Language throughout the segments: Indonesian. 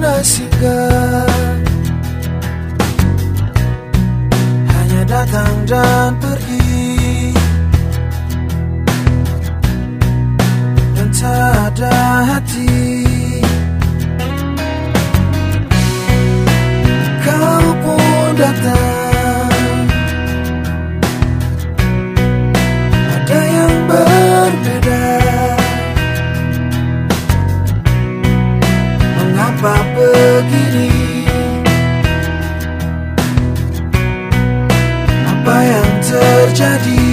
bersinggah Hanya datang dan pergi Mengapa begini Apa yang terjadi?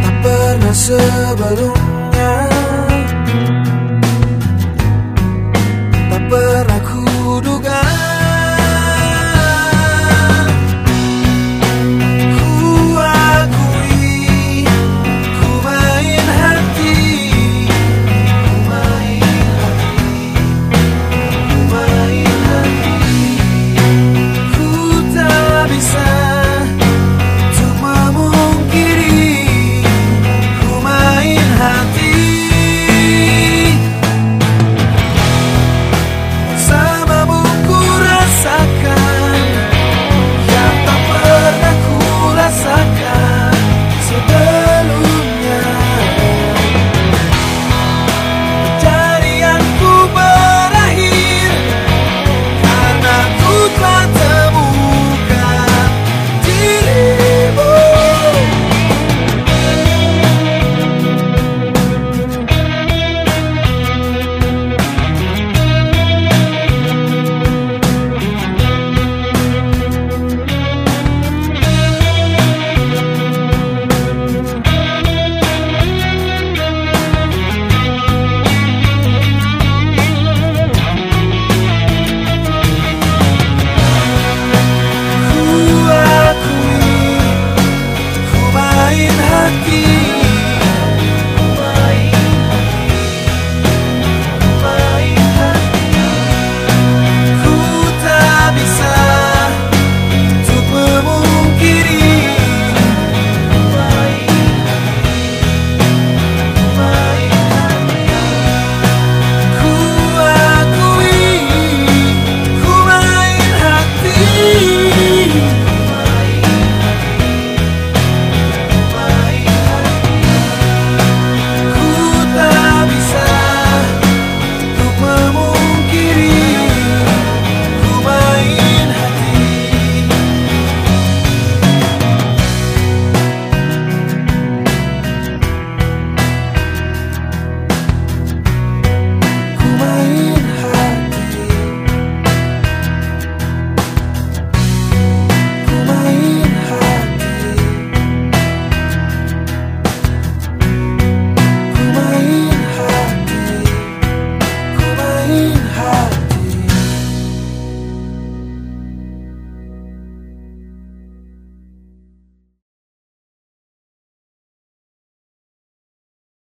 Tak pernah sebelumnya. Tak pernah kuduga